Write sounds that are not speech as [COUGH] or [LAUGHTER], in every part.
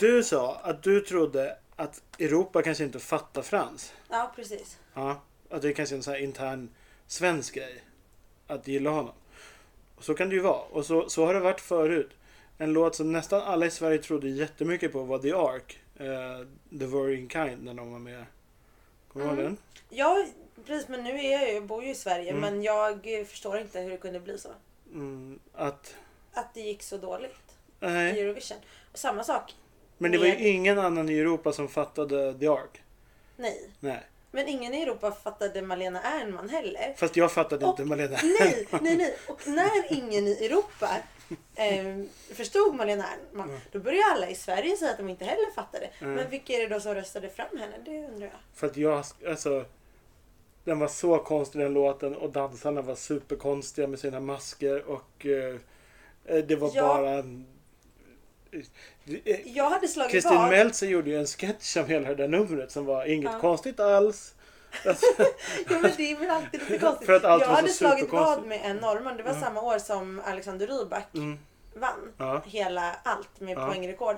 Du sa att du trodde att Europa kanske inte fattar Frans. Ja, precis. Ja, att det är kanske är en sån här intern svensk grej. Att gilla honom. Och så kan det ju vara. Och så, så har det varit förut. En låt som nästan alla i Sverige trodde jättemycket på var The Ark. eh, The Worrying Kind när de var med. Kommer du ihåg Mm. den? Ja, precis. Men nu är jag ju, jag bor ju i Sverige. Mm. Men jag förstår inte hur det kunde bli så. Mm, att... Att det gick så dåligt i Nej. Eurovision. Och samma sak. Men det var ju med- ingen annan i Europa som fattade The Ark. Nej. Nej. Men ingen i Europa fattade Malena Ernman heller. Fast jag fattade Och- inte Malena. Nej, nej, nej. Och när ingen i Europa eh, förstod Malena Ernman, då började alla i Sverige säga att de inte heller fattade. Mm. Men vilka är det då som röstade fram henne? Det undrar jag. För att jag, alltså. Den var så konstig den låten och dansarna var superkonstiga med sina masker och eh, eh, det var Ja. bara en... Jag hade slagit Kristin vad. Meltzer gjorde ju en sketch om hela det där numret som var inget Ja. konstigt alls. Alltså, [LAUGHS] Ja, men det är väl alltid lite konstigt. För att allt jag var så hade slagit superkonstigt. vad med en norrman. Det var Mm. samma år som Alexander Rybak mm, vann. ja, Hela allt med Ja. poängrekord.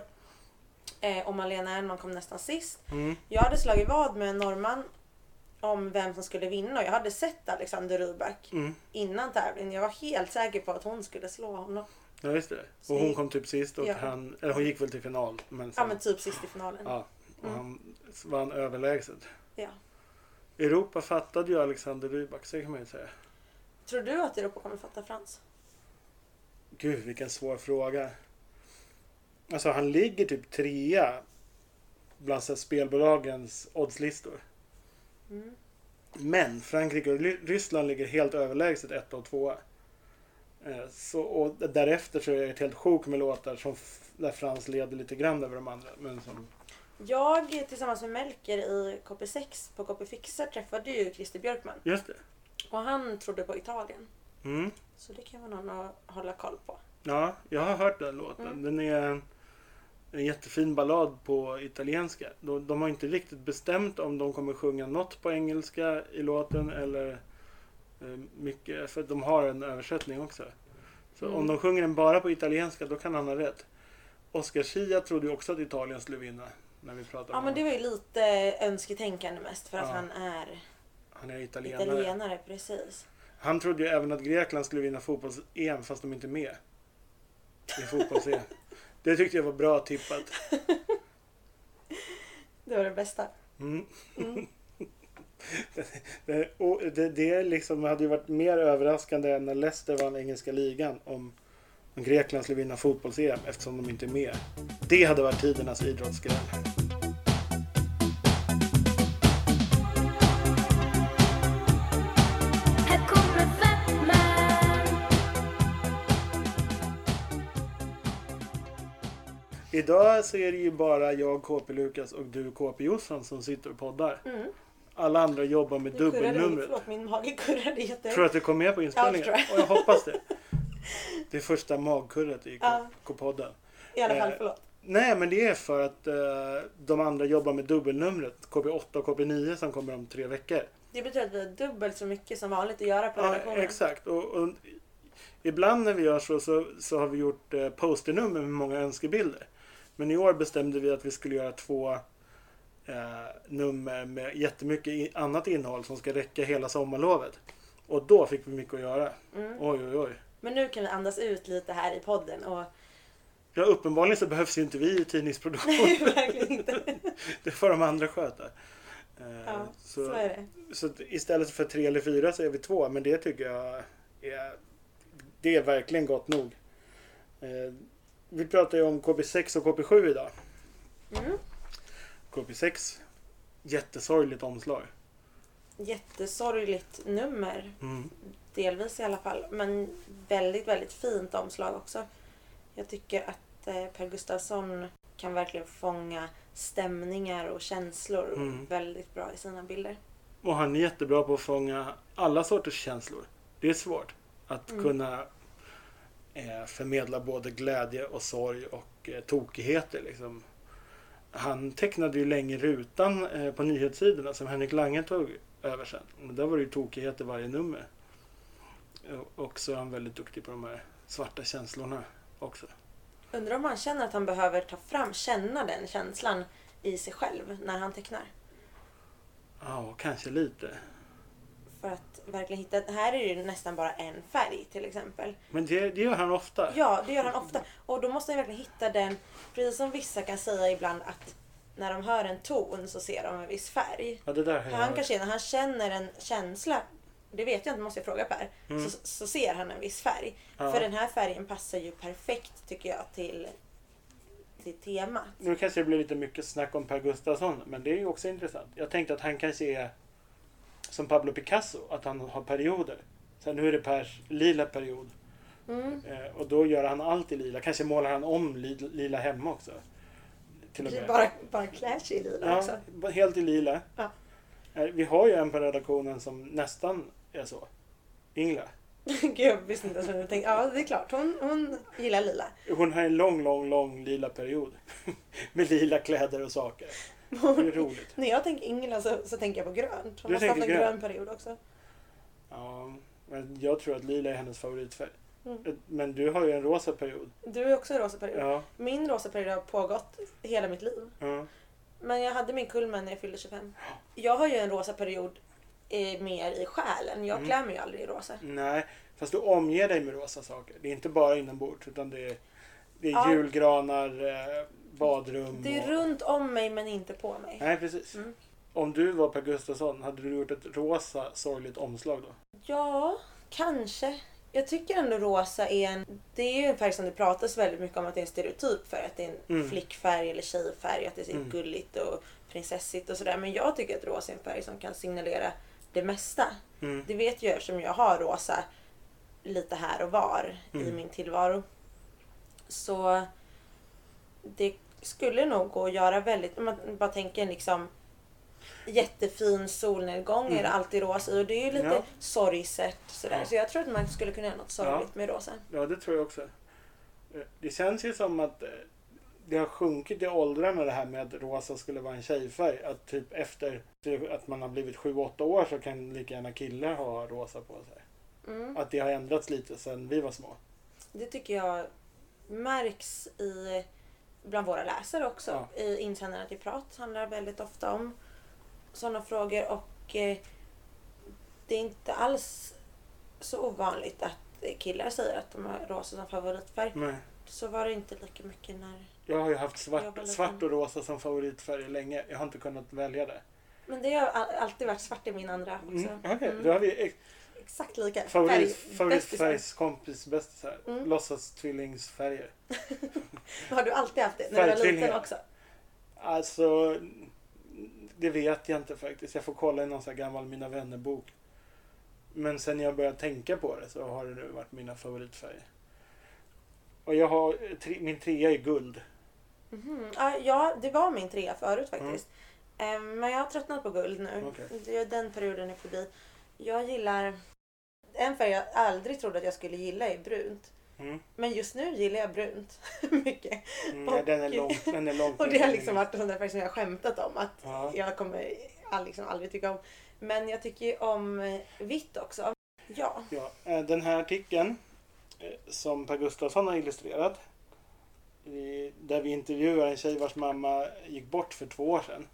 Eh, och Malena Ernman kom nästan sist. mm, Jag hade slagit vad med en norrman om vem som skulle vinna. Och jag hade sett Alexander Rybak mm. innan tävlingen. Jag var helt säker på att hon skulle slå honom. Ja, just det. Så Och hon kom typ sist och Ja. han, eller hon gick väl till final. Men, Ja sen, men typ sist i finalen. ja, och Mm. han vann överlägset. Ja. Europa fattade ju Alexander Rybak, så kan man ju säga. Tror du att Europa kommer fatta Frans? Gud, vilken svår fråga. Alltså han ligger typ trea bland så spelbolagens oddslistor. Mm. Men Frankrike och Ry- Ryssland ligger helt överlägset ett och tvåa. Eh, Så, och därefter så är det ett helt sjok med låtar som där Frans leder lite grann över de andra. Men som, Jag tillsammans med Melker i KP6 på KP Fixar träffade ju Christer Björkman. just det. Och han trodde på Italien. Mm. Så det kan vara någon att hålla koll på. Ja, jag har hört den låten. Mm. Den är en, jättefin ballad på italienska. De, de har inte riktigt bestämt om de kommer sjunga något på engelska i låten eller mycket, för de har en översättning också. Så Mm. om de sjunger den bara på italienska då kan han ha rätt. Oscar Schia trodde ju också att Italien skulle vinna. När vi pratade Ja om men det var ju lite önsketänkande mest för att Ja. han är Han är italienare. italienare. Precis. Han trodde ju även att Grekland skulle vinna fotbolls-EM fast de inte är med. I fotbolls-EM. [LAUGHS] det tyckte jag var bra tippat. [LAUGHS] Det var det bästa. Mm. Mm. Och det, det liksom hade ju varit mer överraskande än när Leicester vann engelska ligan om, om Grekland skulle vinna fotbolls-EM eftersom de inte är med. Det hade varit tidernas idrottsgren. Här kommer Batman Idag så är det ju bara jag, KP Lukas och du, KP Jossan som sitter och poddar. Mm. Alla andra jobbar med Nu dubbelnumret. förlåt, min mage kurrade jätte... Tror du att det kom med på inspelningen? Ja, tror Och jag hoppas det. Det är första magkurret i Ja. K-podden. I alla fall, Eh, förlåt. Nej, men det är för att eh, de andra jobbar med dubbelnumret. KB8 och KB9 som kommer om tre veckor. Det betyder att vi har dubbelt så mycket som vanligt att göra på Ja, redaktionen. exakt. Och, och, ibland när vi gör så, så, så har vi gjort eh, posternummer med många önskebilder. Men i år bestämde vi att vi skulle göra två nummer med jättemycket annat innehåll som ska räcka hela sommarlovet. Och då fick vi mycket att göra. Mm. Oj, oj, oj. Men nu kan vi andas ut lite här i podden och Ja, uppenbarligen så behövs ju inte vi i tidningsproduktion. [LAUGHS] Nej, verkligen inte. [LAUGHS] det får de andra sköta. Eh, Ja, så är det. Så istället för tre eller fyra så är vi två. Men det tycker jag är, det är verkligen gott nog. Eh, vi pratar ju om KB6 och KB7 idag. Mm. KB6, jättesorgligt omslag. Jättesorgligt nummer. Mm. Delvis i alla fall. Men väldigt, väldigt fint omslag också. Jag tycker att eh, Per Gustafsson kan verkligen fånga stämningar och känslor Mm. väldigt bra i sina bilder. Och han är jättebra på att fånga alla sorters känslor. Det är svårt att Mm. kunna eh, förmedla både glädje och sorg och eh, tokigheter. Liksom. Han tecknade ju länge rutan eh, på nyhetssidorna som Henrik Lange tog över sen. Men där var det ju tokigheter varje nummer. Och- Och så är han väldigt duktig på de här svarta känslorna också. Undrar om han känner att han behöver ta fram, känna den känslan i sig själv när han tecknar. Ja, kanske lite. För att verkligen hitta, här är det nästan bara en färg till exempel. Men det, det gör han ofta. Ja, det gör han ofta. Och då måste han verkligen hitta den, precis som vissa kan säga ibland att när de hör en ton så ser de en viss färg. Ja, det där Han hört. kanske, när han känner en känsla, det vet jag inte, måste jag fråga Per, Mm. så, så ser han en viss färg. Ja. För den här färgen passar ju perfekt tycker jag till, till temat. Nu kanske det blir lite mycket snack om Per Gustafsson, men det är ju också intressant. Jag tänkte att han kanske är som Pablo Picasso, att han har perioder. Så nu är det Pers lila period. Mm. Eh, och då gör han allt i lila. Kanske målar han om li, lila hemma också. Till och med. Bara, bara klär sig i lila ja, också. helt i lila. Ja. Eh, Vi har ju en på redaktionen som nästan är så. Ingela. [LAUGHS] Gud, jag visste inte ens vad jag tänkte. Ja, det är klart. Hon, hon gillar lila. Hon har en lång, lång, lång lila period. [LAUGHS] Med lila kläder och saker. Det är roligt. När jag tänker Ingela så, så tänker jag på grönt. Hon Du måste ha haft en grön grön. period också. Ja, men jag tror att lila är hennes favoritfärg. Mm. Men du har ju en rosa period. Du är också en rosa period. Ja, Min rosa period har pågått hela mitt liv. ja. Men jag hade min kulmen när jag fyllde 25. Jag har ju en rosa period eh, mer i själen. Jag Mm. klär mig ju aldrig i rosa. Nej, fast du omger dig med rosa saker. Det är inte bara inombords utan det är, det är Ja. julgranar, eh, badrum. Det är och... runt om mig men inte på mig. Nej, precis. Mm. Om du var Per Gustafsson, hade du gjort ett rosa sorgligt omslag då? Ja, kanske. Jag tycker ändå rosa är en... Det är ju en färg som det pratas väldigt mycket om att det är en stereotyp för. Att det är en Mm. flickfärg eller tjejfärg. Att det ser Mm. gulligt och prinsessigt och sådär. Men jag tycker att rosa är en färg som kan signalera det mesta. Mm. Det vet jag eftersom jag har rosa lite här och var i Mm. min tillvaro. Så det skulle nog gå att göra väldigt, om man bara tänker liksom jättefin solnedgång är det Mm. alltid rosa i och det är ju lite Ja. sorgset sådär. Ja. Så jag tror att man skulle kunna göra något sorgligt med rosa. Ja, det tror jag också. Eh, Det känns ju som att eh, det har sjunkit i åldrarna det här med att rosa skulle vara en tjejfärg. Att typ efter att man har blivit 7-8 år så kan lika gärna killar ha rosa på sig. Mm. Att det har ändrats lite sedan vi var små. Det tycker jag märks i bland våra läsare också. I insändarna till Prat handlar väldigt ofta om sådana frågor och eh, det är inte alls så ovanligt att killar säger att de har rosa som favoritfärg. Nej. Så var det inte lika mycket när... Jag har ju haft svart, svart och rosa som favoritfärg länge. Jag har inte kunnat välja det. Men det har all- alltid varit svart i min andra också. Mm, Okej, Mm. då har vi Exakt lika. favorit, favoritfärgskompis bästisar. Mm. Låtsas tvillingsfärger. [LAUGHS] Har du alltid haft det? När du var liten också? Alltså, det vet jag inte faktiskt. Jag får kolla i någon sån gammal Mina vänner-bok. Men sen jag började tänka på det så har det nu varit mina favoritfärger. Och jag har, tre, min trea är guld. Mhm. Ja, ja, det var min trea förut faktiskt. Ehm, Men jag har tröttnat på guld nu. Mm. Det- Den perioden är förbi. Jag gillar... En färg jag aldrig trodde att jag skulle gilla är brunt. Mm. Men just nu gillar jag brunt [LAUGHS] mycket. Mm, nej, den är långt, den är långt [LAUGHS] Och det har liksom varit en sån där färg som jag har skämtat om att Ja. jag kommer liksom aldrig tycka om. Men jag tycker ju om eh, vitt också. Ja. Ja, eh, den här artikeln eh, som Per Gustafsson har illustrerat. Där vi intervjuar en tjej vars mamma gick bort för två år sedan.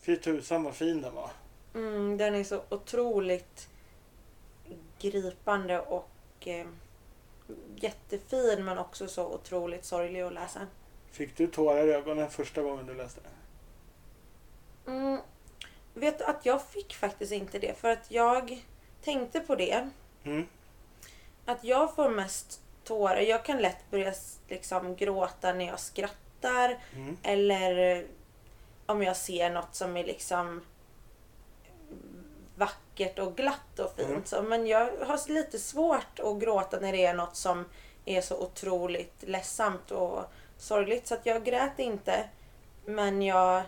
Fy tusan vad fin den var. Mm, den är så otroligt gripande och eh, jättefin men också så otroligt sorglig att läsa. Fick du tårar i ögonen första gången du läste den? Mm, vet att jag fick faktiskt inte det för att jag tänkte på det. Mm. Att jag får mest tårar. Jag kan lätt börja liksom gråta när jag skrattar Mm. eller om jag ser något som är liksom vackert och glatt och fint. Mm. Så, men jag har lite svårt att gråta när det är något som är så otroligt ledsamt och sorgligt. Så att jag grät inte. Men jag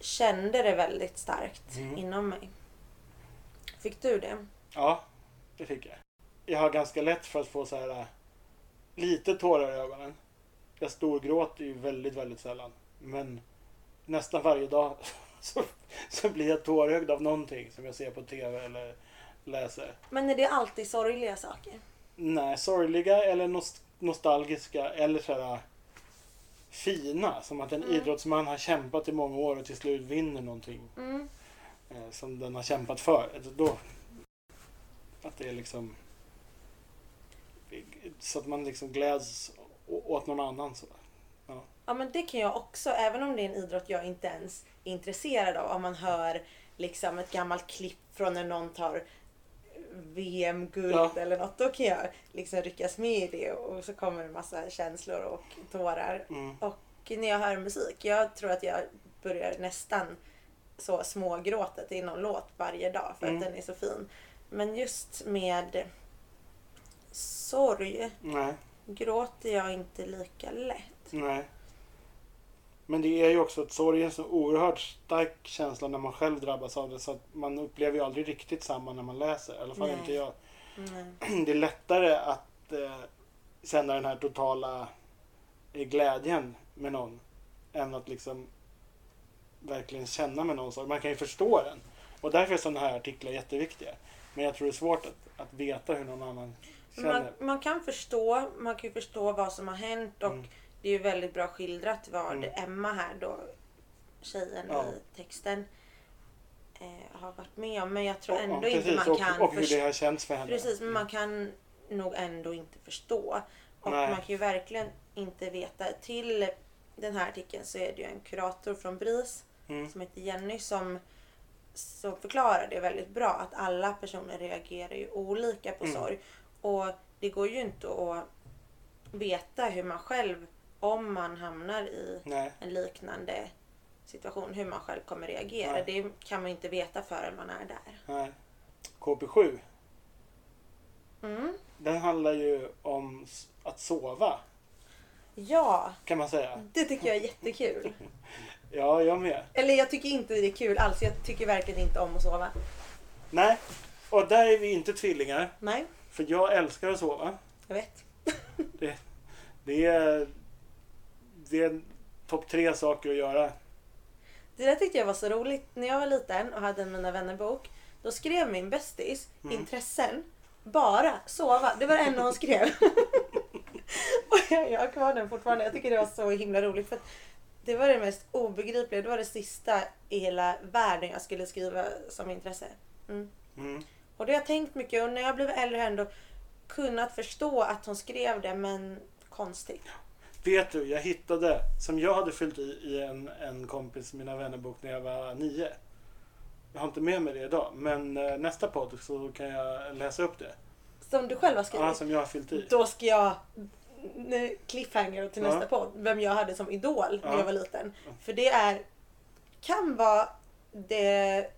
kände det väldigt starkt Mm. inom mig. Fick du det? Ja, det fick jag. Jag har ganska lätt för att få så här äh, lite tårar i ögonen. Jag storgråter ju väldigt, väldigt sällan. Men nästan varje dag [LAUGHS] så, så blir jag tårögd av någonting som jag ser på tv eller läser. Men är det alltid sorgliga saker? Nej, sorgliga eller nost- nostalgiska eller så här fina. Som att en Mm. idrottsman har kämpat i många år och till slut vinner någonting Mm. eh, som den har kämpat för. Alltså Då, att det är liksom så att man liksom gläds åt någon annan. Så. Ja men det kan jag också, även om det är en idrott jag inte ens är intresserad av. Om man hör liksom ett gammalt klipp från när någon tar VM-guld Ja. eller något. Då kan jag liksom ryckas med i det och så kommer det massa känslor och tårar. Mm. Och när jag hör musik, jag tror att jag börjar nästan så smågråta till någon låt varje dag för Mm. att den är så fin. Men just med sorg Nej, gråter jag inte lika lätt. nej. Men det är ju också att sorg är en så oerhört stark känsla när man själv drabbas av det så att man upplever ju aldrig riktigt samma när man läser. I alla fall Nej. inte jag. Nej. [CLEARS THROAT] det är lättare att eh, känna den här totala eh, glädjen med någon än att liksom verkligen känna med någon sorg. Man kan ju förstå den. Och därför är sådana här artiklar jätteviktiga. Men jag tror det är svårt att, att veta hur någon annan känner. Man, man kan förstå, man kan ju förstå vad som har hänt och Mm. Det är ju väldigt bra skildrat vad Mm. Emma här då, tjejen Ja. i texten, eh, har varit med om. Men jag tror Och- ändå och, inte man och, kan och hur förstå. det har känts för henne. Precis, men man kan nog ändå inte förstå. Och Nej. man kan ju verkligen inte veta. Till den här artikeln så är det ju en kurator från BRIS Mm. som heter Jenny som, som förklarar det väldigt bra. Att alla personer reagerar ju olika på Mm. sorg. Och det går ju inte att veta hur man själv, om man hamnar i Nej. en liknande situation, hur man själv kommer reagera. Nej. Det kan man inte veta förrän man är där. Nej. KP7. Mm. Den handlar ju om att sova. Ja, Kan man säga. det tycker jag är jättekul. [LAUGHS] Ja, jag med. Eller jag tycker inte det är kul alls. Jag tycker verkligen inte om att sova. Nej. Och där är vi inte tvillingar. Nej, För jag älskar att sova. jag vet. Det är, det är topp tre saker att göra. Det där tyckte jag var så roligt. När jag var liten och hade en Mina vänner-bok. Då skrev min bästis Mm. intressen. Bara sova. Det var det enda hon skrev. [LAUGHS] och jag, jag har kvar den fortfarande. Jag tycker det var så himla roligt. För det var det mest obegripliga. Det var det sista i hela världen jag skulle skriva som intresse. Mm. Mm. Och det har jag tänkt mycket och när jag blev äldre har jag ändå kunnat förstå att hon skrev det men konstigt. Vet du, jag hittade, som jag hade fyllt i i en, en kompis Mina vännerbok när jag var nio. Jag har inte med mig det idag, men eh, nästa podd så kan jag läsa upp det. Som du själv har skrivit. Ja, som jag har fyllt i. Då ska jag nu, cliffhanger till Ja. nästa podd. Vem jag hade som idol när Ja. jag var liten. För det är kan vara det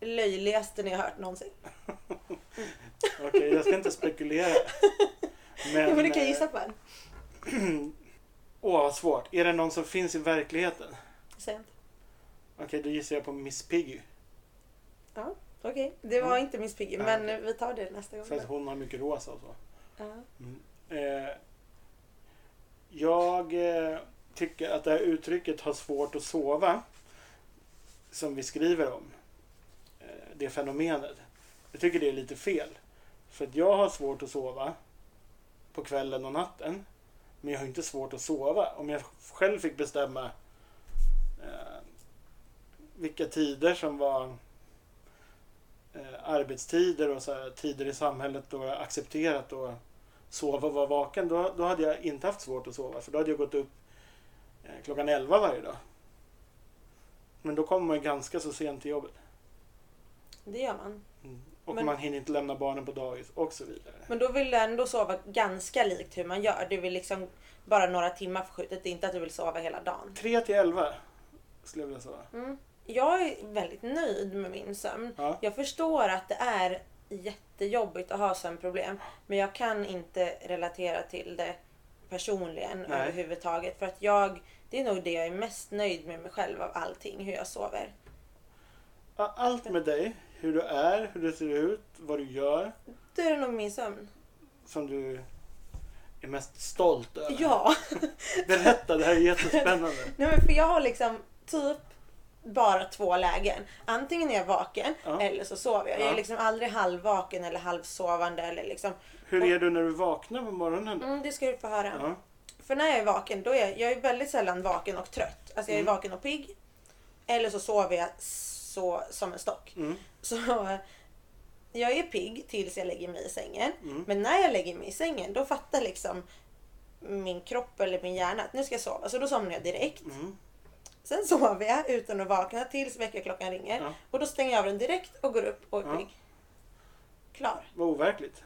löjligaste ni har hört någonsin. [LAUGHS] Okej, jag ska inte spekulera. [LAUGHS] Men, ja, men du kan eh, gissa på en. [CLEARS THROAT] Åh, vad svårt. Är det någon som finns i verkligheten? Inte. Okej, då gissar jag på Miss Piggy. Ja, okej. Det var inte Miss Piggy Ja, men okej. vi tar det nästa gång. För att hon har mycket rosa och så. Ja. Eh, jag eh, tycker att det här uttrycket har svårt att sova som vi skriver om, eh, det fenomenet. Jag tycker det är lite fel. För att jag har svårt att sova på kvällen och natten. Men jag har inte svårt att sova. Om jag själv fick bestämma eh, vilka tider som var eh, arbetstider och så här, tider i samhället då jag accepterat att sova och vara vaken, då, då hade jag inte haft svårt att sova. För då hade jag gått upp eh, klockan 11 varje dag. Men då kommer man ganska så sent till jobbet. Det gör man. Mm. Och Men- man hinner inte lämna barnen på dagis och så vidare. Men då vill du ändå sova ganska likt hur man gör. Du vill liksom bara några timmar förskjutet. Det är inte att du vill sova hela dagen. 3 till 11 skulle jag vilja säga. Mm. Jag är väldigt nöjd med min sömn. Ja. Jag förstår att det är jättejobbigt att ha sömnproblem. Men jag kan inte relatera till det personligen Nej. överhuvudtaget. För att jag, det är nog det jag är mest nöjd med mig själv av allting. Hur jag sover. Allt med dig, hur du är, hur du ser ut, vad du gör, Då är det nog min sömn. som du är mest stolt över. Ja. [LAUGHS] Berätta, det här är jättespännande. [LAUGHS] Nej men för jag har liksom typ bara två lägen. Antingen är jag vaken Ja. eller så sover jag. Jag Ja. är liksom aldrig halvvaken eller halvsovande eller liksom. Hur är du när du vaknar på morgonen? Mm, det ska du få höra. Ja. För när jag är vaken, då är jag, jag är väldigt sällan vaken och trött. Alltså jag är Mm. vaken och pigg. Eller så sover jag så som en stock. Mm. Så eh, jag är pigg tills jag lägger mig i sängen. Mm. Men när jag lägger mig i sängen då fattar liksom min kropp eller min hjärna att nu ska jag sova. Så då somnar jag direkt. Mm. Sen sover jag utan att vakna tills väckarklockan ringer. Ja. Och då stänger jag av den direkt och går upp och är Ja. pigg. Klar. Vad overkligt.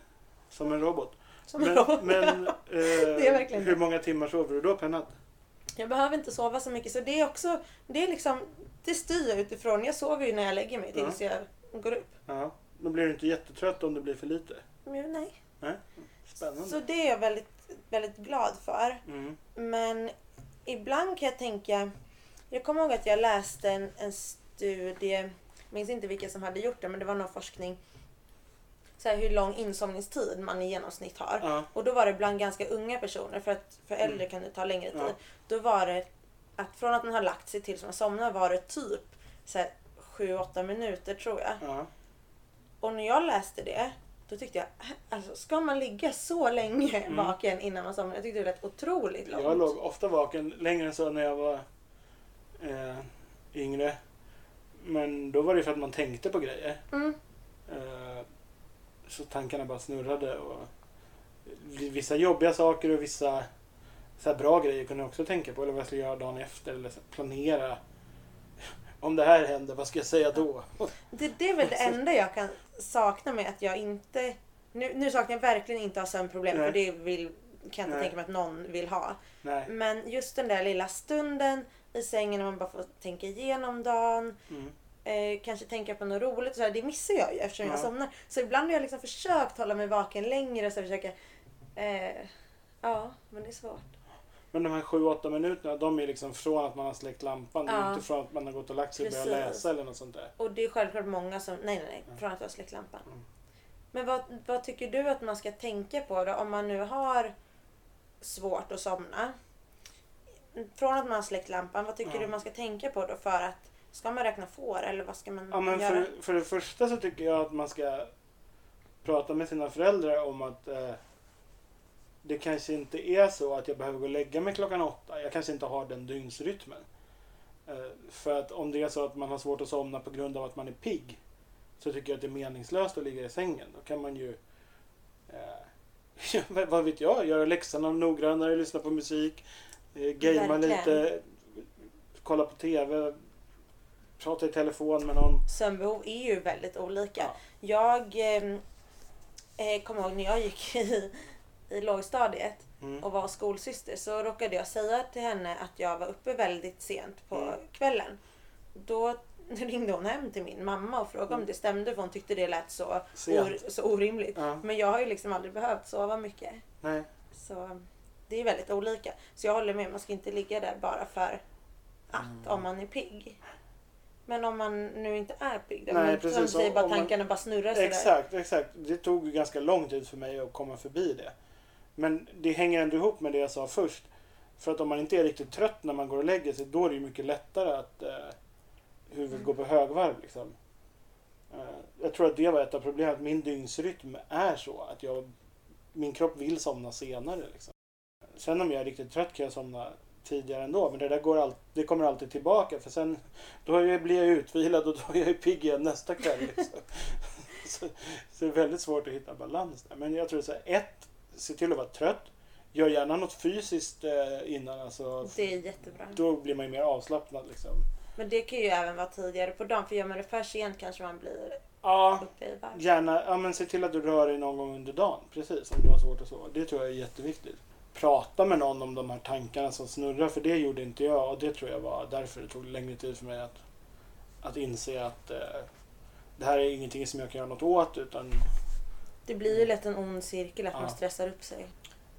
Som en robot. Som en men robot. men [LAUGHS] eh, Det är verkligen hur många timmar sover du då per natt? Jag behöver inte sova så mycket så det är också, det är liksom, det styr jag utifrån. Jag sover ju när jag lägger mig tills jag går upp. Ja. Då blir du inte jättetrött om det blir för lite. Men nej. Nej? Spännande. Så det är jag väldigt, väldigt glad för. Mm. Men ibland kan jag tänka, jag kommer ihåg att jag läste en, en studie, jag minns inte vilka som hade gjort det, men det var någon forskning. Så här, hur lång insomningstid man i genomsnitt har. Ja. Och då var det bland ganska unga personer, för att för äldre kan det ta längre tid. Ja. Då var det att från att man har lagt sig tills man somnar var det typ så här, 7-8 minuter tror jag. Ja. Och när jag läste det, då tyckte jag, alltså ska man ligga så länge Mm. vaken innan man somnar? Jag tyckte det lät otroligt långt. Jag låg ofta vaken längre än så när jag var eh, yngre. Men då var det för att man tänkte på grejer. Mm. Eh, så tankarna bara snurrade. Och vissa jobbiga saker och vissa så bra grejer kunde jag också tänka på. Eller vad jag skulle göra dagen efter. Eller planera. [LAUGHS] Om det här händer, vad ska jag säga då? Det, det är väl det [LAUGHS] enda jag kan sakna med att jag inte... Nu, nu saknar jag verkligen inte ha sömnproblem Nej. för det vill, kan jag inte Nej. tänka mig att någon vill ha. Nej. Men just den där lilla stunden i sängen när man bara får tänka igenom dagen. Mm. Eh, kanske tänka på något roligt. och Så här, det missar jag ju eftersom jag Ja. somnar. Så ibland har jag liksom försökt hålla mig vaken längre. Så jag försöker, eh, ja, men det är svårt. Men de här 7-8 minuterna, de är liksom från att man har släckt lampan. Det är Ja. inte från att man har gått och lagt sig och börjat läsa eller något sånt där. Och det är självklart många som... Nej, nej, nej. Från att jag har släckt lampan. Mm. Men vad, vad tycker du att man ska tänka på då? Om man nu har svårt att somna. Från att man har släckt lampan, vad tycker Ja. du man ska tänka på då för att... Ska man räkna får eller vad ska man Ja, men göra? för, för det första så tycker jag att man ska prata med sina föräldrar om att eh, det kanske inte är så att jag behöver gå och lägga mig klockan åtta. Jag kanske inte har den dygnsrytmen. Eh, för att om det är så att man har svårt att somna på grund av att man är pigg så tycker jag att det är meningslöst att ligga i sängen. Då kan man ju, eh, [LAUGHS] vad- vet jag, göra läxorna noggrannare, lyssna på musik, eh, gamea lite, kolla på TV, prata i telefon med någon. Sömnbehov är ju väldigt olika. Ja. Jag eh, eh, kommer ihåg när jag gick i, i lågstadiet Mm. och var skolsyster så råkade jag säga till henne att jag var uppe väldigt sent på Mm. kvällen. Då ringde hon hem till min mamma och frågade om Mm. det stämde för hon tyckte det lät så, or, så orimligt. Ja. Men jag har ju liksom aldrig behövt sova mycket. Nej. Så det är väldigt olika. Så jag håller med, man ska inte ligga där bara för att Mm. om man är pigg. Men om man nu inte är pigg? Nej, men precis. Som säger, bara man- tankarna bara snurrar sådär. Exakt, exakt. Det tog ju ganska lång tid för mig att komma förbi det. Men det hänger ändå ihop med det jag sa först. För att om man inte är riktigt trött när man går och lägger sig, då är det ju mycket lättare att eh, huvudet Mm. går på högvarv. Liksom. Eh, jag tror att det var ett av problemen, att min dygnsrytm är så. Att jag, min kropp vill somna senare. Liksom. Sen om jag är riktigt trött kan jag somna tidigare ändå. Men det där går all, det kommer alltid tillbaka. För sen då jag- blir jag utvilad och då är jag pigg igen nästa kväll. Liksom. [LAUGHS] så, så det är väldigt svårt att hitta balans där. Men jag tror så här, ett, se till att vara trött. Gör gärna något fysiskt eh, innan. Alltså, Det är jättebra. då blir man ju mer avslappnad. Liksom. Men det kan ju även vara tidigare på dagen. För gör man det för sent kanske man blir Ja, gärna. Ja, men se till att du rör dig någon gång under dagen. Precis, om du har svårt att sova. Det tror jag är jätteviktigt. Prata med någon om de här tankarna som snurrar. För det gjorde inte jag. Och det tror jag var därför det tog längre tid för mig att, att inse att eh, det här är ingenting som jag kan göra något åt. Utan Det blir ju lätt en ond cirkel att Ja. man stressar upp sig.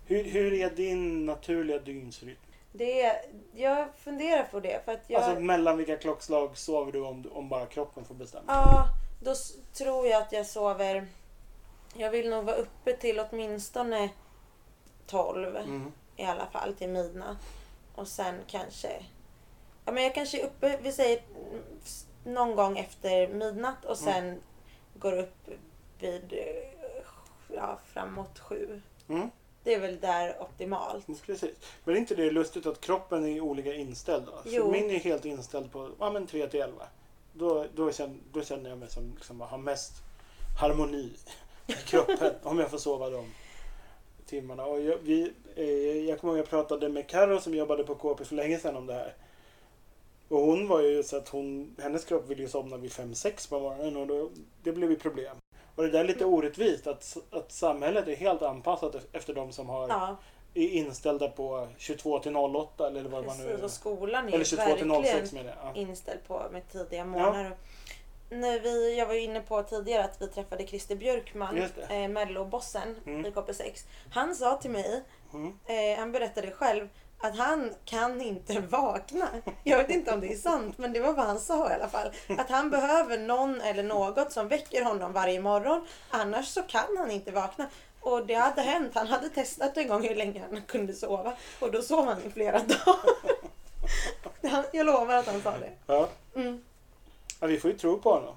hur, hur är din naturliga dygnsrytm? Det är, jag funderar på det. För att jag, Alltså mellan vilka klockslag sover du om, om bara kroppen får bestämma? Ja, då tror jag att jag sover... Jag vill nog vara uppe till åtminstone 12 Mm. i alla fall, till midnatt. Och sen kanske Ja, men jag kanske är uppe, vi säger mm, någon gång efter midnatt och sen går upp vid ja, framåt sju. Mm. Det är väl där optimalt. Precis. Men är inte det lustigt att kroppen är olika inställd? Då? Så Jo. min är helt inställd på ja, men 3 till 11. Då, då, känner, då känner jag mig som liksom, har mest harmoni i kroppen om jag får sova de timmarna. Och jag, vi, eh, jag kommer ihåg jag pratade med Karo som jobbade på KP för länge sedan om det här. Och hon var ju så att hon, hennes kropp ville ju somna vid 5-6 på morgonen och då, det blev ju problem. Och det där är lite orättvist att, att samhället är helt anpassat efter de som har, Ja, är inställda på 22 till 08 eller vad man nu precis. Och skolan är Eller ju 22 till 06 verkligen menar jag. Ja. inställd på med tidiga morgnar. När vi, jag var inne på tidigare att vi träffade Christer Björkman, eh, mellobossen Mm. i KP6. Han sa till mig, Mm. eh, han berättade själv, att han kan inte [LAUGHS] vakna. Jag vet inte om det är sant, men det var vad han sa i alla fall. Att han behöver någon eller något som väcker honom varje morgon. Annars så kan han inte vakna. Och det hade hänt. Han hade testat en gång hur länge han kunde sova. Och då sov han i flera [LAUGHS] dagar. Jag lovar att han sa det. Mm. Ja, vi får ju tro på honom.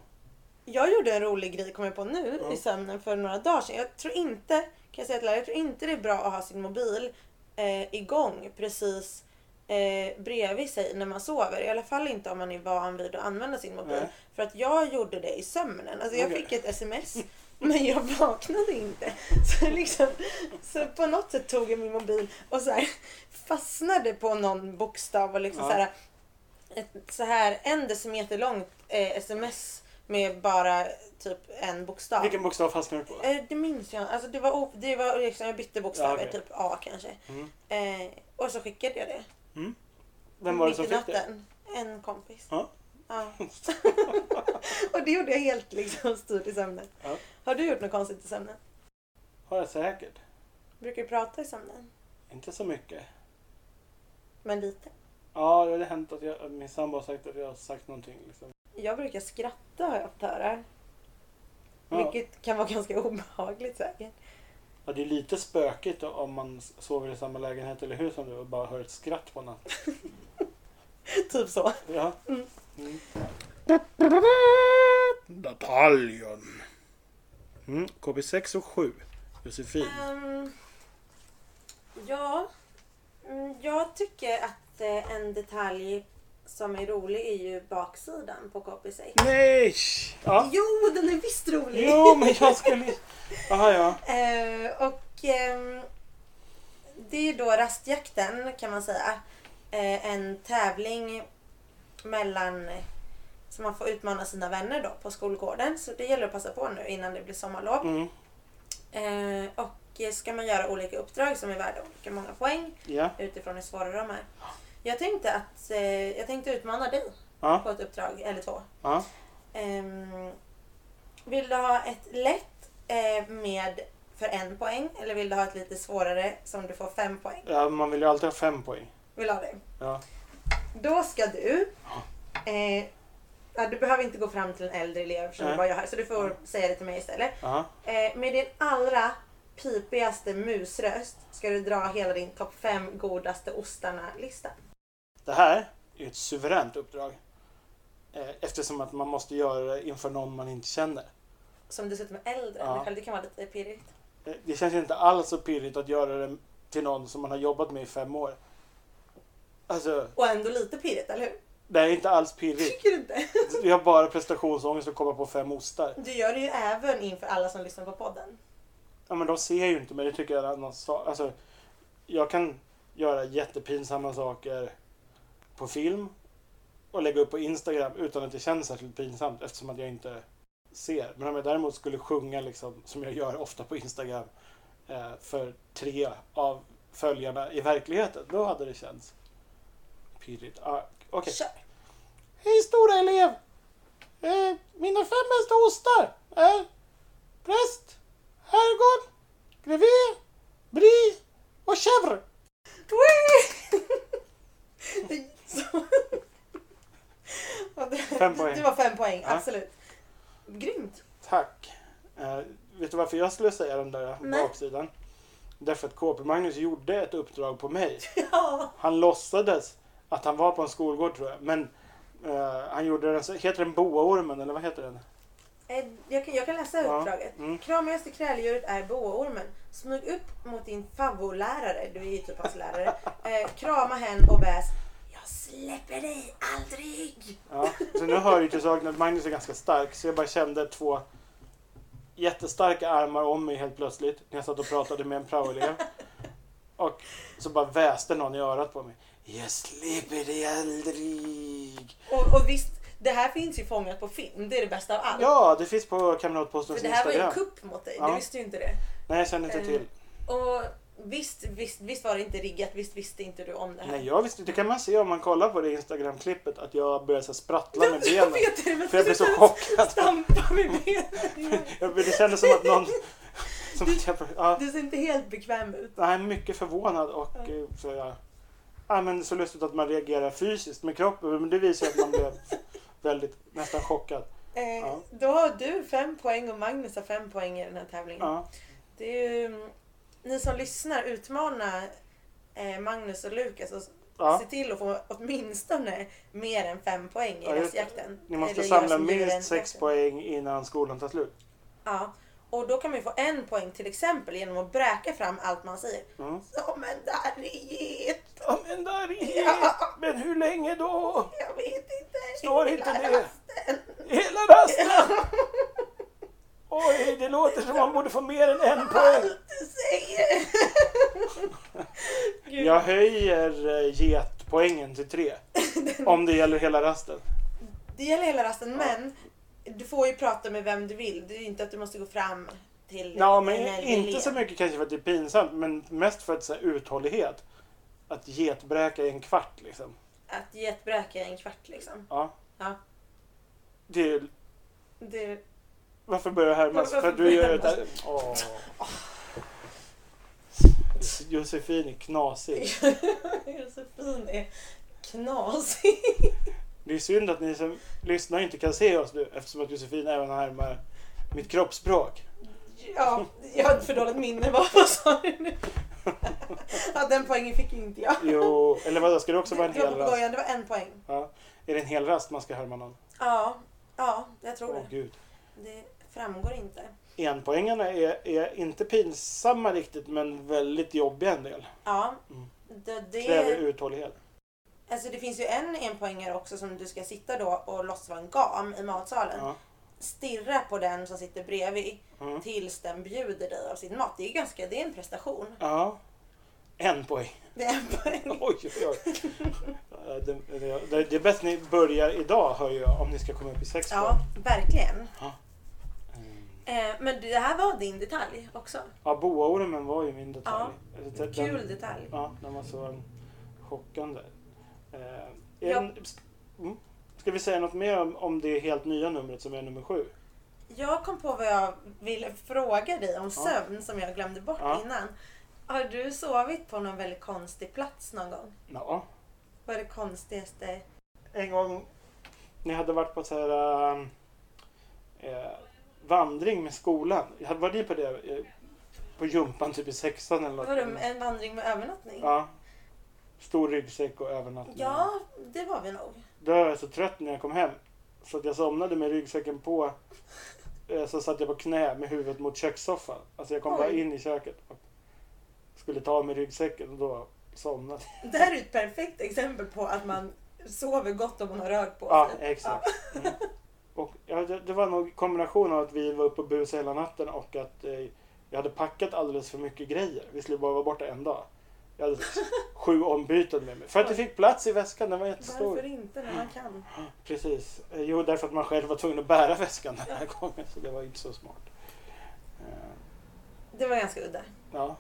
Jag gjorde en rolig grej, kommer jag på nu, Ja. i sömnen för några dagar sedan. Jag tror inte, kan jag säga till alla, jag tror inte det är bra att ha sin mobil eh, igång precis eh, bredvid sig när man sover. I alla fall inte om man är van vid att använda sin mobil. Nej. För att jag gjorde det i sömnen. Alltså jag Okej. fick ett sms [LAUGHS] men jag vaknade inte. [LAUGHS] Så, liksom, så på något sätt tog jag min mobil och så här, fastnade på någon bokstav och liksom Ja. så här, ett så här en decimeter långt eh, sms med bara typ en bokstav. Vilken bokstav fastnar du på? Eh, det minns jag alltså, det var, det var liksom, Jag bytte bokstäver, Ja, okej. typ A kanske. Mm. Eh, och så skickade jag det. Vem var det som fick det? natten. En kompis. Ja. Ja. [LAUGHS] och det gjorde jag helt liksom styrt i sömnen. Ja. Har du gjort något konstigt i sömnen? Har jag säkert. Brukar du prata i sömnen? Inte så mycket. Men lite. Ja, det har hänt att jag, att min sambo har sagt att jag har sagt någonting. Liksom. Jag brukar skratta har jag fått höra. Ja. Vilket kan vara ganska [LAUGHS] obehagligt säkert. Ja, det är lite spökigt om man sover i samma lägenhet eller hus som du och bara hör ett skratt på natten. [LAUGHS] typ så. Ja. Mm. Mm. Detaljen. Mm. KB6 och 7. Josefin. Ehm, ja, mm, jag tycker att en detalj som är rolig är ju baksidan på KP6. Nej! Ja. Jo, den är visst rolig! Jo, men jag skulle... Aha, ja. [LAUGHS] Eh, och ehm, det är då rastjakten kan man säga. Eh, en tävling mellan som man får utmana sina vänner då på skolgården. Så det gäller att passa på nu innan det blir sommarlov. Mm. Eh, och eh, ska man göra olika uppdrag som är värda olika många poäng Ja. utifrån hur svåra de är. Jag tänkte att eh, jag tänkte utmana dig Ja. på ett uppdrag eller två. Ja. Ehm, vill du ha ett lätt eh, med för en poäng eller vill du ha ett lite svårare som du får fem poäng? ja, man vill ju alltid ha fem poäng. Vill du ha det? Ja. Då ska du eh, ja, du behöver inte gå fram till en äldre elev som Nej. bara jag här, så du får säga det till mig istället. Aha. Eh, med din allra pipigaste musröst ska du dra hela din topp fem godaste ostarna-lista. Det här är ett suveränt uppdrag. Eh, Eftersom att man måste göra det inför någon man inte känner. Som dessutom är äldre Ja. Det kan vara lite pirrigt. Eh, Det känns inte alls så pirrigt att göra det till någon som man har jobbat med i fem år. Alltså, Och ändå lite pirrigt, eller hur? det är inte alls pirrigt. Tycker du inte? [LAUGHS] Vi har bara prestationsångest att komma på fem ostar. Du gör det ju även inför alla som lyssnar på podden. Ja men de ser ju inte mig, det tycker jag är en annan sak. Alltså, jag kan göra jättepinsamma saker på film och lägga upp på Instagram utan att det känns särskilt pinsamt eftersom att jag inte ser. Men om jag däremot skulle sjunga liksom, som jag gör ofta på Instagram eh, för tre av följarna i verkligheten, då hade det känts pirrigt. Ah. Kör! Hej stora elev! Eh, mina fem bästa ostar är präst, herrgård, grevé, brie och chèvre. Det- så- Ja, det- Fem poäng. Det var fem poäng, Ja. absolut. Grymt. Tack. Eh, vet du varför jag skulle säga den där Nej. baksidan? Därför att KP Magnus gjorde ett uppdrag på mig. [LAUGHS] Ja. Han låtsades Att han var på en skolgård tror jag. Men eh, han gjorde den, heter den boaormen eller vad heter den? Eh, Jag kan, jag kan läsa Ja, uppdraget. mm. Kramigaste kräldjuret är boaormen. Smyg upp mot din favvolärare, du är ju typ hans lärare. [LAUGHS] Eh, krama hen och väs. Jag släpper dig aldrig. Ja, så nu hör ju till saken att Magnus är ganska stark så jag bara kände två jättestarka armar om mig helt plötsligt när jag satt och pratade med en praoelev. Och så bara väste någon i örat på mig. Jag släpper dig aldrig. Och, och visst, det här finns ju fångat på film. Det är det bästa av allt. Ja, det finns på För Kamratpostens det här var ju en Instagram. kupp mot dig. Ja. Du visste ju inte det. Nej, jag känner inte Eh, till. Och visst, visst, visst var det inte riggat. Visst visste inte du om det här. Nej, jag visste Det kan man se om man kollar på det Instagram-klippet att jag börjar så här sprattla med jag benen. vet det, men För jag blev så du chockad. Stampa med benen. [LAUGHS] Jag- Det kändes som att någon... Som att jag, ja, Du ser inte helt bekväm ut. jag är mycket förvånad och eh, så jag... Ja, men så lustigt att man reagerar fysiskt med kroppen. Men det visar att man blev väldigt, nästan chockad. Eh, Ja. Då har du fem poäng och Magnus har fem poäng i den här tävlingen. Ja, Det är ju, ni som lyssnar, utmana eh, Magnus och Lukas och ja. se till att få åtminstone mer än fem poäng i Ja. Ni måste Eller samla som minst sex poäng innan skolan tar slut. Ja, och då kan man ju få en poäng till exempel genom att bräka fram allt man säger. Mm. Som en darrighet. Ja, men där är Ja. Men hur länge då? Jag vet inte. Står inte det? Hela rasten? Oj, det låter som man borde få mer än en poäng. [LAUGHS] Gud. Jag höjer eh, getpoängen till tre. [LAUGHS] Om det gäller hela rasten. Det gäller hela rasten men du får ju prata med vem du vill. Det är inte att du måste gå fram till Ja, en men äldre inte elev. så mycket kanske för att det är pinsamt, men mest för att så här, uthållighet. Att getbräka i en kvart liksom. Att getbräka är en kvart liksom. Ja. Ja. Det är, Det... varför börjar jag härmas? För du gör det Åh. Josefin är knasig. [LAUGHS] Josefin är knasig. Det är synd att ni som lyssnar inte kan se oss nu eftersom att Josefin även härmar mitt kroppsspråk. Ja, jag har ett för dåligt minne. Vad vad sa du nu? Ja, den poängen fick ju inte jag. Jo, eller vadå, ska det också vara en hel rast? det var en poäng. Ja. Är det en hel rast man ska härma någon? Ja, ja, jag tror Åh det. gud. Det framgår inte. Enpoängarna är, är inte pinsamma riktigt men väldigt jobbiga en del. Ja, Mm. det, Kräver det, uthållighet. alltså det finns ju en enpoängare också som du ska sitta då och låtsas vara en gam i matsalen. Ja. Stirra på den som sitter bredvid Mm. tills den bjuder dig av sin mat. Det är ganska, det är en prestation. ja. En poäng. Det är en poäng. [LAUGHS] Oj, oj, oj. Ja, Det, det, det är bäst ni börjar idag hör jag om ni ska komma upp i sex Ja, poäng. verkligen. Mm. Eh, men det här var din detalj också. Ja, boaormen var ju min detalj. Den- Kul detalj. Ja, den var så chockande. Eh, Ja. en, mm. Ska vi säga något mer om, om det helt nya numret som är nummer sju? Jag kom på vad jag ville fråga dig om Ja. sömn som jag glömde bort Ja. innan. Har du sovit på någon väldigt konstig plats någon gång? Ja. Vad är det konstigaste? En gång när jag hade varit på så här eh, vandring med skolan. Var ni på det? Eh, På jumpan typ i sexan eller något? Var det en vandring med övernattning? Ja. Stor ryggsäck och övernattning. Ja, det var vi nog. Då var jag så trött när jag kom hem. Så att jag somnade med ryggsäcken på. Eh, Så satt jag på knä med huvudet mot kökssoffan. Alltså jag kom Oj. bara in i köket. Och skulle ta mig ryggsäcken och då somnade jag. Det här är ett perfekt exempel på att man sover gott om man har rök på Ja, sig. exakt. Mm. Ja, det, det var nog kombination av att vi var uppe och busade hela natten och att eh, jag hade packat alldeles för mycket grejer. Vi skulle bara vara borta en dag. Jag hade [LAUGHS] sju ombyten med mig. För att det fick plats i väskan, den var jättestor. Varför inte när man kan? Precis. Eh, Jo, därför att man själv var tvungen att bära väskan den här gången. Så det var inte så smart. Eh, Det var ganska udda. Ja.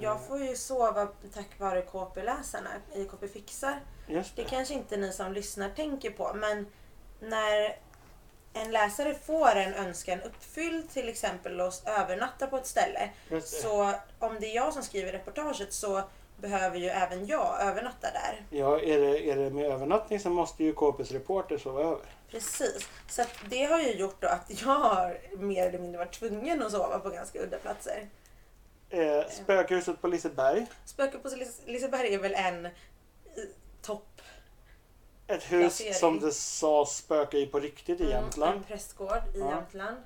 Jag får ju sova tack vare KP-läsarna i KP Fixar. Just Det det. kanske inte ni som lyssnar tänker på men när en läsare får en önskan uppfylld till exempel att övernatta på ett ställe så om det är jag som skriver reportaget så behöver ju även jag övernatta där. Ja, är det, är det med övernattning så måste ju KPs reporter sova över. Precis. Så det har ju gjort då att jag har mer eller mindre varit tvungen att sova på ganska udda platser. Eh, spökhuset på Liseberg. Spöket på Lis- Liseberg är väl en. Ett hus Placering. som det sades spöka i på riktigt i Mm, Jämtland. En prästgård i Ja. Jämtland.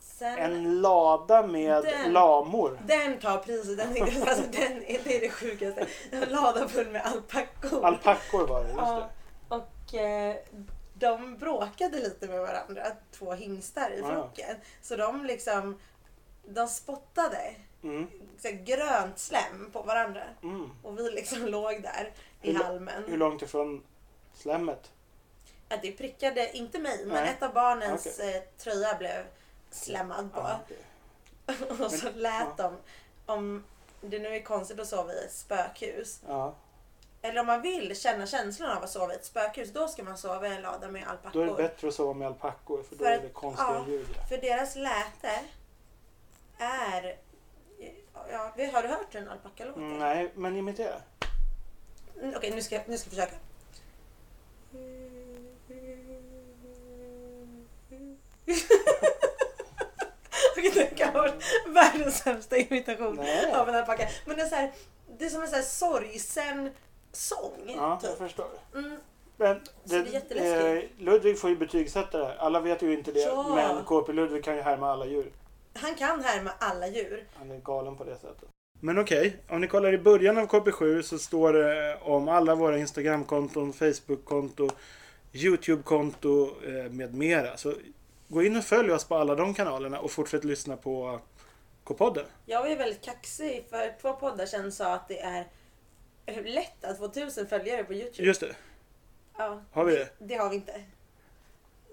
Sen, En lada med Den- lamor. Den tar priset. Den, [LAUGHS] alltså, den, är- det är det sjukaste. En lada full med alpackor. Alpackor var det, just Ja. det. Och eh, de bråkade lite med varandra, två hingstar i Ja. flocken. Så de liksom, de spottade Mm. så här, grönt slem på varandra. Mm. Och vi liksom [LAUGHS] låg där i Hur halmen. Hur långt ifrån slemmet? Att det prickade, inte mig, men Nej. ett av barnens eh, tröja blev slemmad på. Ja, okej. [LAUGHS] och så Men- lät ja. de, om det nu är konstigt att sova i ett spökhus. ja. Eller om man vill känna känslan av att sova i ett spökhus, då ska man sova i en lada med Då är det alpackor. bättre att sova med alpackor för då För är att- det konstiga ja. ljud. För deras läte är... Ja, har du hört hur en alpacka låter? Nej, men imitera. Mm, Okej, nu ska, nu ska jag försöka. [LAUGHS] Okej, det kan vara världens sämsta imitation Nej. av en alpacka. Men det är, så här, det är som en så här sorgsen sång. Ja, jag typ. förstår. Mm, Men det är jätteläskigt. eh, Ludvig får ju betygsätta det här. Alla vet ju inte det. Ja. Men KP Ludvig kan ju härma alla djur. Han kan härma alla djur. Han är galen på det sättet. Men okej, om ni kollar i början av KP7 så står det om alla våra Instagramkonton, Facebook-konto, YouTube-konto eh, med mera. Så gå in och följ oss på alla de kanalerna och fortsätt lyssna på K-podden. Jag var ju väldigt kaxig för två poddar sedan sa att det är lätt att få tusen följare på Youtube. Just det, Ja, har vi det? Det har vi inte.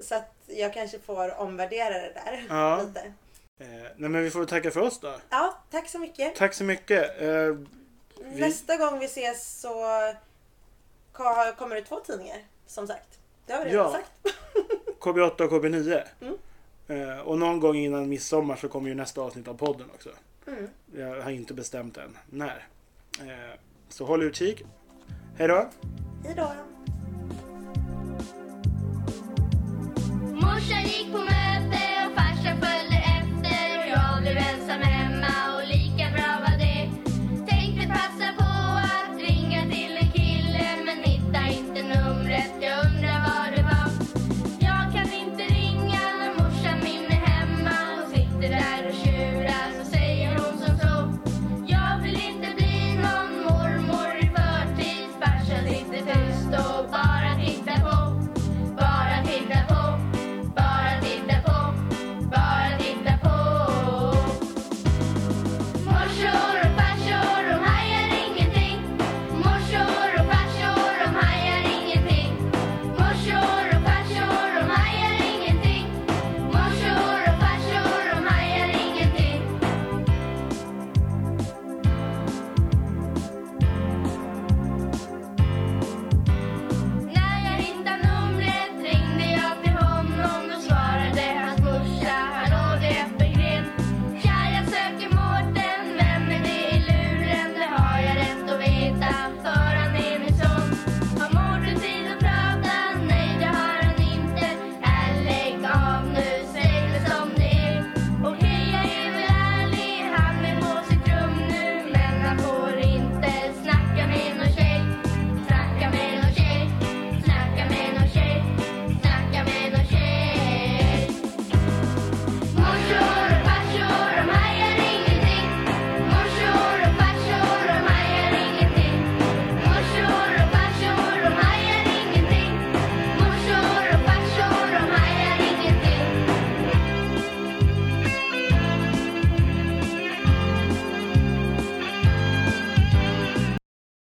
Så att jag kanske får omvärdera det där Ja. lite. Eh, nej men vi får tacka för oss då. Ja, tack så mycket. Tack så mycket. Eh, Vi- Nästa gång vi ses så kommer det två tidningar, som sagt. Det har vi redan Ja. sagt. [LAUGHS] KB8 och KB9. Mm. Eh, och någon gång innan midsommar så kommer ju nästa avsnitt av podden också. Mm. Jag har inte bestämt än när. Eh, så håll utkik. Hej då! Hej då.